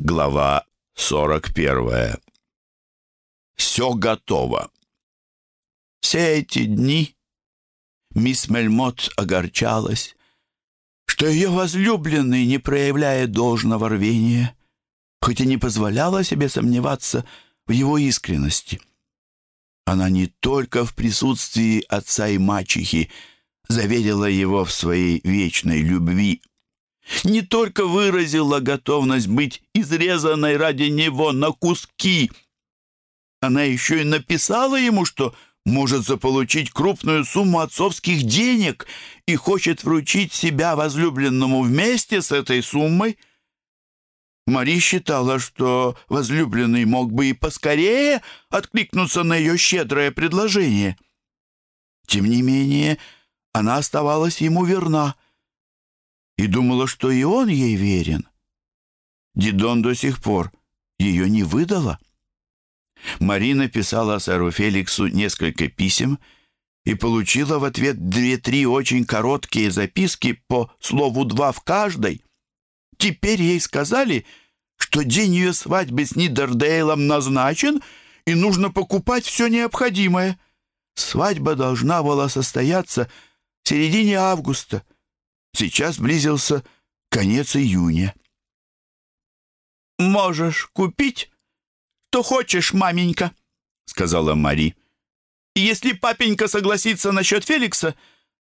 Глава 41. Все готово. Все эти дни мисс Мельмот огорчалась, что ее возлюбленный не проявляет должного рвения, хоть и не позволяла себе сомневаться в его искренности. Она не только в присутствии отца и мачехи заверила его в своей вечной любви, не только выразила готовность быть изрезанной ради него на куски, она еще и написала ему, что может заполучить крупную сумму отцовских денег и хочет вручить себя возлюбленному вместе с этой суммой. Мари считала, что возлюбленный мог бы и поскорее откликнуться на ее щедрое предложение. Тем не менее, она оставалась ему верна и думала, что и он ей верен. Дидон до сих пор ее не выдала. Марина писала сэру Феликсу несколько писем и получила в ответ две-три очень короткие записки по слову «два» в каждой. Теперь ей сказали, что день ее свадьбы с Нидердейлом назначен, и нужно покупать все необходимое. Свадьба должна была состояться в середине августа. Сейчас близился конец июня. «Можешь купить, что хочешь, маменька», — сказала Мари. «Если папенька согласится насчет Феликса,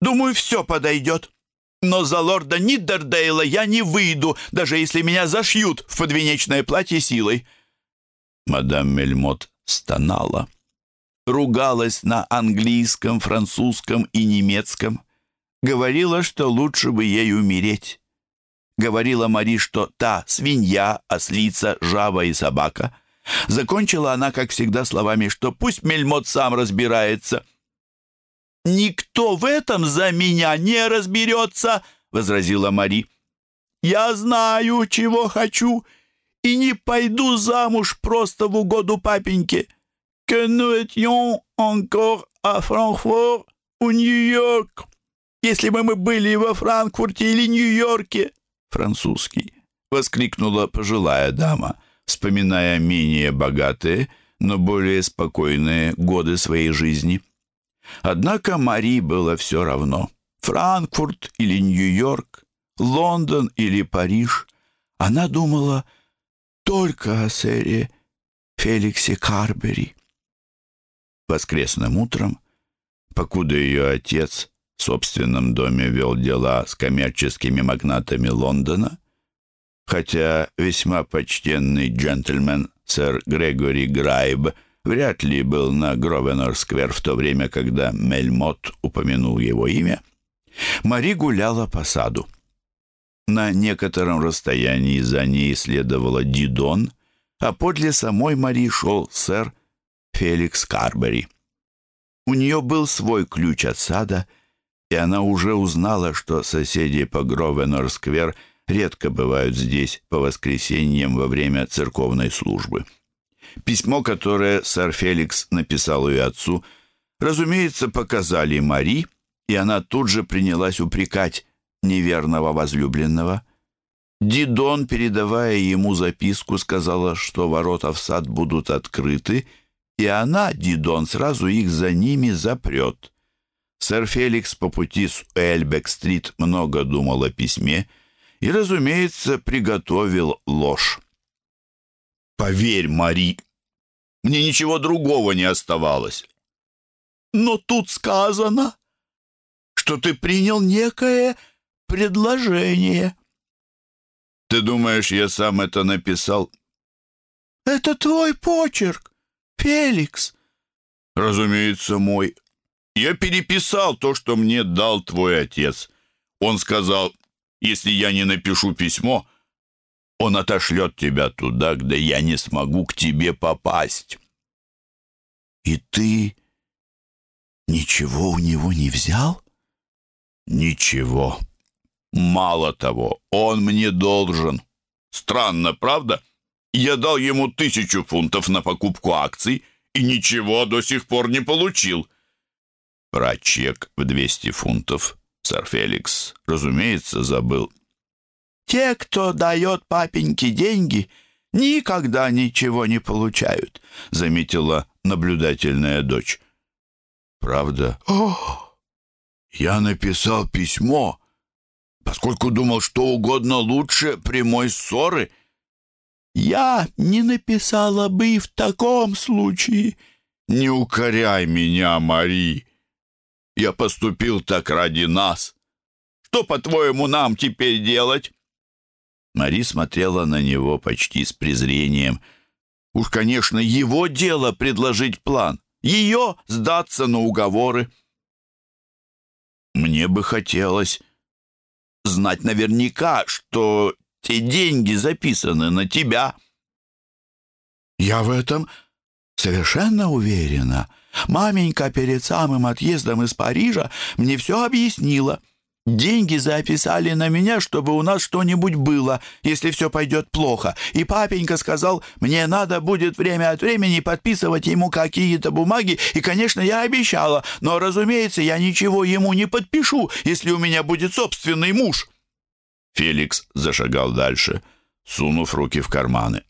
думаю, все подойдет. Но за лорда Ниддердейла я не выйду, даже если меня зашьют в подвенечное платье силой». Мадам Мельмот стонала, ругалась на английском, французском и немецком, говорила, что лучше бы ей умереть. Говорила Мари, что та свинья, ослица, жаба и собака. Закончила она, как всегда, словами, что пусть Мельмот сам разбирается. «Никто в этом за меня не разберется», — возразила Мари. «Я знаю, чего хочу, и не пойду замуж просто в угоду папеньке. Que nous encore à Francfort ou Нью-Йорк. Если бы мы были во Франкфурте или Нью-Йорке, французский, воскликнула пожилая дама, вспоминая менее богатые, но более спокойные годы своей жизни. Однако Мари было все равно. Франкфурт или Нью-Йорк, Лондон или Париж. Она думала только о сэре Феликсе Карбери. Воскресным утром, покуда ее отец в собственном доме вел дела с коммерческими магнатами Лондона, хотя весьма почтенный джентльмен сэр Грегори Грайб вряд ли был на Гровенор-сквер в то время, когда Мельмот упомянул его имя, Мари гуляла по саду. На некотором расстоянии за ней следовала Дидон, а подле самой Мари шел сэр Феликс Карбери. У нее был свой ключ от сада — и она уже узнала, что соседи по Гровенор-сквер редко бывают здесь по воскресеньям во время церковной службы. Письмо, которое сэр Феликс написал ее отцу, разумеется, показали Мари, и она тут же принялась упрекать неверного возлюбленного. Дидон, передавая ему записку, сказала, что ворота в сад будут открыты, и она, Дидон, сразу их за ними запрет. Сэр Феликс по пути с Эльбек-стрит много думал о письме и, разумеется, приготовил ложь. «Поверь, Мари, мне ничего другого не оставалось. Но тут сказано, что ты принял некое предложение». «Ты думаешь, я сам это написал?» «Это твой почерк, Феликс». «Разумеется, мой. Я переписал то, что мне дал твой отец. Он сказал, если я не напишу письмо, он отошлет тебя туда, где я не смогу к тебе попасть. И ты ничего у него не взял? Ничего. Мало того, он мне должен. Странно, правда? Я дал ему тысячу фунтов на покупку акций и ничего до сих пор не получил. Про чек в 200 фунтов сэр Феликс, разумеется, забыл. «Те, кто дает папеньке деньги, никогда ничего не получают», — заметила наблюдательная дочь. «Правда?» О, я написал письмо, поскольку думал, что угодно лучше прямой ссоры. «Я не написала бы и в таком случае». «Не укоряй меня, Мари. Я поступил так ради нас. Что, по-твоему, нам теперь делать?» Мари смотрела на него почти с презрением. Уж, конечно, его дело предложить план. Ее сдаться на уговоры. Мне бы хотелось знать наверняка, что те деньги записаны на тебя. Я в этом совершенно уверена. Маменька перед самым отъездом из Парижа мне все объяснила. Деньги записали на меня, чтобы у нас что-нибудь было, если все пойдет плохо. И папенька сказал, мне надо будет время от времени подписывать ему какие-то бумаги, и, конечно, я обещала, но, разумеется, я ничего ему не подпишу, если у меня будет собственный муж». Феликс зашагал дальше, сунув руки в карманы.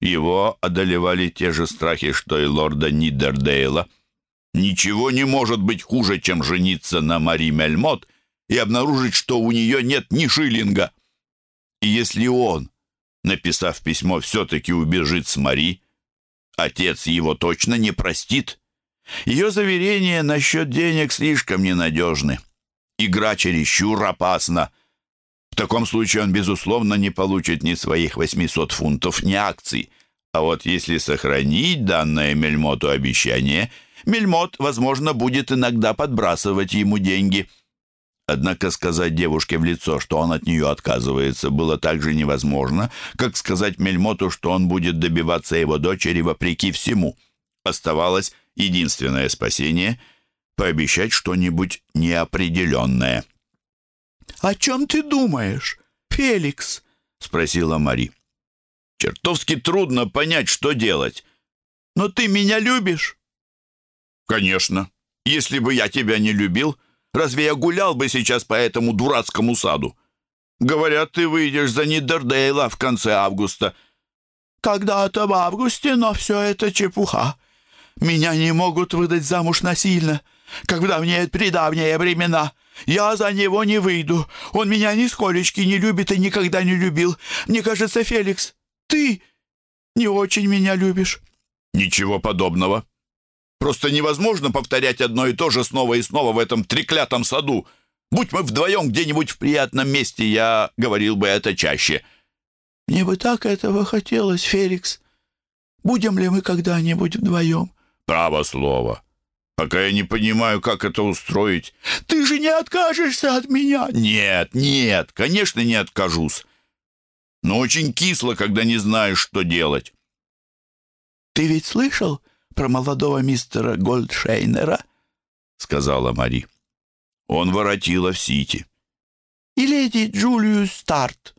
Его одолевали те же страхи, что и лорда Нидердейла. Ничего не может быть хуже, чем жениться на Мари Мельмот и обнаружить, что у нее нет ни шиллинга. И если он, написав письмо, все-таки убежит с Мари, отец его точно не простит. Ее заверения насчет денег слишком ненадежны. Игра чересчур опасна. В таком случае он, безусловно, не получит ни своих 800 фунтов, ни акций. А вот если сохранить данное Мельмоту обещание, Мельмот, возможно, будет иногда подбрасывать ему деньги – Однако сказать девушке в лицо, что он от нее отказывается, было так же невозможно, как сказать Мельмоту, что он будет добиваться его дочери вопреки всему. Оставалось единственное спасение — пообещать что-нибудь неопределенное. «О чем ты думаешь, Феликс?» — спросила Мари. «Чертовски трудно понять, что делать. Но ты меня любишь?» «Конечно. Если бы я тебя не любил...» Разве я гулял бы сейчас по этому дурацкому саду? Говорят, ты выйдешь за Нидердейла в конце августа. Когда-то в августе, но все это чепуха. Меня не могут выдать замуж насильно, когда мне предавние времена. Я за него не выйду. Он меня нисколечки не любит и никогда не любил. Мне кажется, Феликс, ты не очень меня любишь». «Ничего подобного», Просто невозможно повторять одно и то же снова и снова в этом треклятом саду. Будь мы вдвоем где-нибудь в приятном месте, я говорил бы это чаще». «Мне бы так этого хотелось, Феликс. Будем ли мы когда-нибудь вдвоем?» «Право слово. Пока я не понимаю, как это устроить». «Ты же не откажешься от меня?» «Нет, нет, конечно, не откажусь. Но очень кисло, когда не знаешь, что делать». «Ты ведь слышал?» Про молодого мистера Гольдшейнера?» — сказала Мари. «Он воротила в Сити». «И леди Джулию Старт?»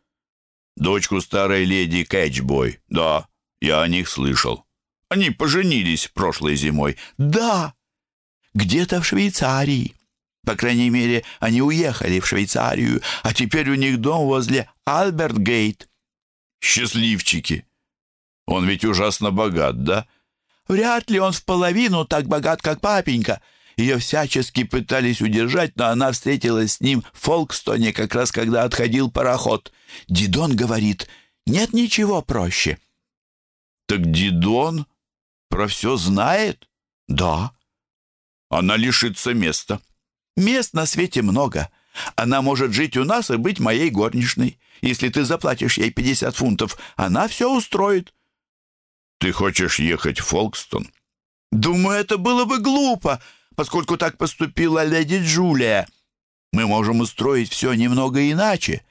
«Дочку старой леди Кэтчбой. Да, я о них слышал. Они поженились прошлой зимой». «Да, где-то в Швейцарии. По крайней мере, они уехали в Швейцарию, а теперь у них дом возле Альберт-Гейт». «Счастливчики! Он ведь ужасно богат, да?» Вряд ли он в половину так богат, как папенька. Ее всячески пытались удержать, но она встретилась с ним в Фолкстоне, как раз когда отходил пароход. Дидон говорит, нет ничего проще. Так Дидон про все знает? Да. Она лишится места. Мест на свете много. Она может жить у нас и быть моей горничной. Если ты заплатишь ей 50 фунтов, она все устроит. Ты хочешь ехать в Фолкстон? Думаю, это было бы глупо, поскольку так поступила леди Джулия. Мы можем устроить все немного иначе.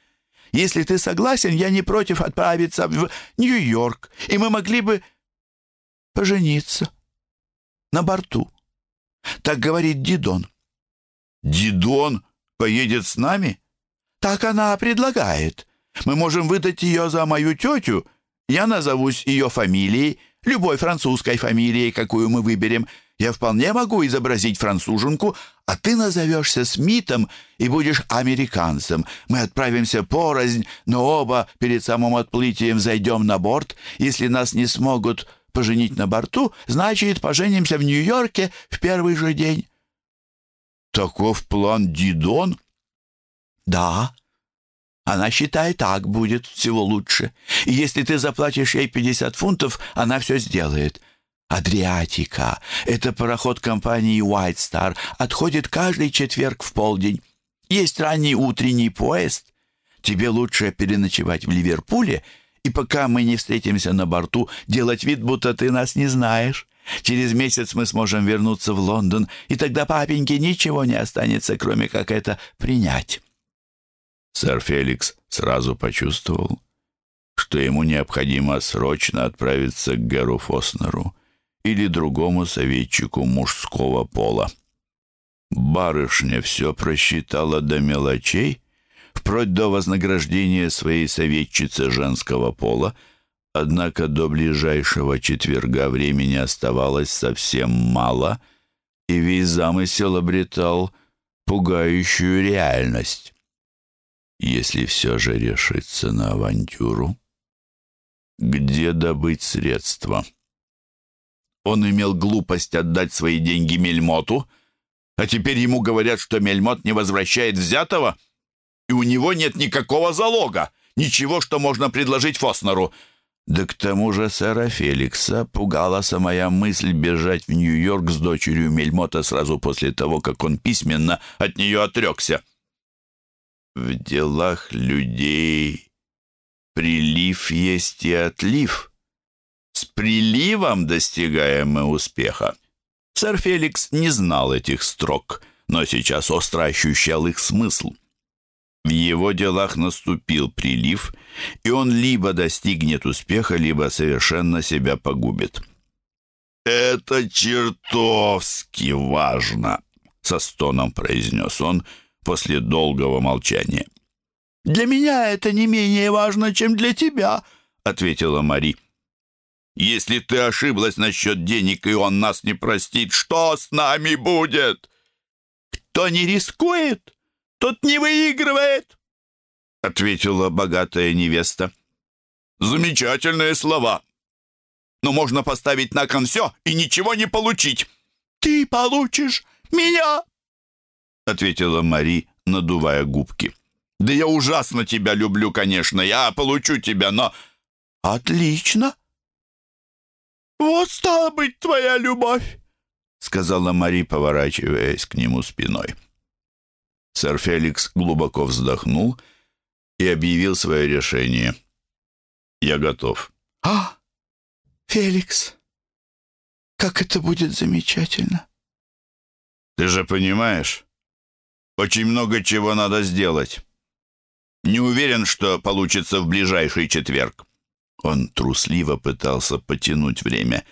Если ты согласен, я не против отправиться в Нью-Йорк, и мы могли бы пожениться на борту. Так говорит Дидон. Дидон поедет с нами? Так она предлагает. Мы можем выдать ее за мою тетю я назовусь ее фамилией, любой французской фамилией, какую мы выберем. Я вполне могу изобразить француженку, а ты назовешься Смитом и будешь американцем. Мы отправимся порознь, но оба перед самым отплытием зайдем на борт. Если нас не смогут поженить на борту, значит, поженимся в Нью-Йорке в первый же день». «Таков план Дидон?» «Да. Она считает, так будет всего лучше. И если ты заплатишь ей 50 фунтов, она все сделает». «Адриатика» — это пароход компании «White Star», отходит каждый четверг в полдень. Есть ранний утренний поезд. Тебе лучше переночевать в Ливерпуле, и пока мы не встретимся на борту, делать вид, будто ты нас не знаешь. Через месяц мы сможем вернуться в Лондон, и тогда папеньке ничего не останется, кроме как это принять». Сэр Феликс сразу почувствовал, что ему необходимо срочно отправиться к Геру Фоснеру или другому советчику мужского пола. Барышня все просчитала до мелочей, впрочь до вознаграждения своей советчицы женского пола, однако до ближайшего четверга времени оставалось совсем мало, и весь замысел обретал пугающую реальность. Если все же решиться на авантюру, где добыть средства? Он имел глупость отдать свои деньги Мельмоту, а теперь ему говорят, что Мельмот не возвращает взятого, и у него нет никакого залога, ничего, что можно предложить Фоснеру. Да к тому же сэра Феликса пугала самая мысль бежать в Нью-Йорк с дочерью Мельмота сразу после того, как он письменно от нее отрекся. В делах людей прилив есть и отлив — с приливом достигаем мы успеха. Сэр Феликс не знал этих строк, но сейчас остро ощущал их смысл. В его делах наступил прилив, и он либо достигнет успеха, либо совершенно себя погубит. «Это чертовски важно!» — со стоном произнес он после долгого молчания. «Для меня это не менее важно, чем для тебя», — ответила Мари. Если ты ошиблась насчет денег, и он нас не простит, что с нами будет? Кто не рискует, тот не выигрывает, — ответила богатая невеста. Замечательные слова. Но можно поставить на кон все и ничего не получить. Ты получишь меня, — ответила Мари, надувая губки. Да я ужасно тебя люблю, конечно. Я получу тебя, но... Отлично. «Вот стала быть твоя любовь!» — сказала Мари, поворачиваясь к нему спиной. Сэр Феликс глубоко вздохнул и объявил свое решение. «Я готов». «А, Феликс, как это будет замечательно!» «Ты же понимаешь, очень много чего надо сделать. Не уверен, что получится в ближайший четверг». Он трусливо пытался потянуть время.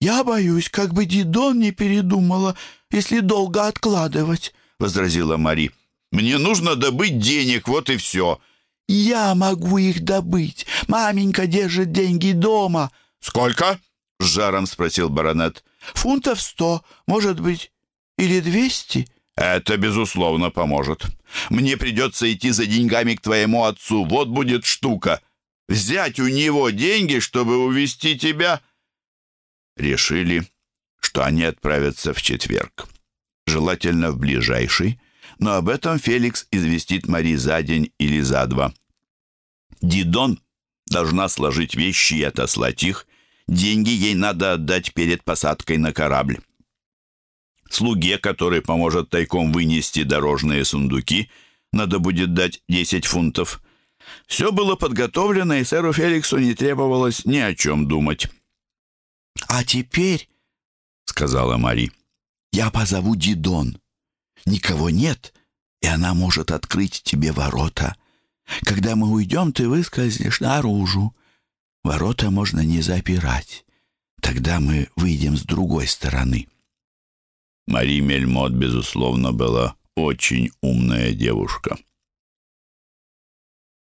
«Я боюсь, как бы Дидон не передумала, если долго откладывать», — возразила Мари. «Мне нужно добыть денег, вот и все». «Я могу их добыть. Маменька держит деньги дома». «Сколько?» — с жаром спросил баронет. «Фунтов сто, может быть, или двести». «Это, безусловно, поможет. Мне придется идти за деньгами к твоему отцу. Вот будет штука взять у него деньги, чтобы увести тебя?» Решили, что они отправятся в четверг. Желательно в ближайший, но об этом Феликс известит Мари за день или за два. Дидон должна сложить вещи и отослать их. Деньги ей надо отдать перед посадкой на корабль. Слуге, который поможет тайком вынести дорожные сундуки, надо будет дать 10 фунтов – все было подготовлено, и сэру Феликсу не требовалось ни о чем думать. «А теперь, — сказала Мари, — я позову Дидон. Никого нет, и она может открыть тебе ворота. Когда мы уйдем, ты выскользнешь наружу. Ворота можно не запирать. Тогда мы выйдем с другой стороны». Мари Мельмот, безусловно, была очень умная девушка.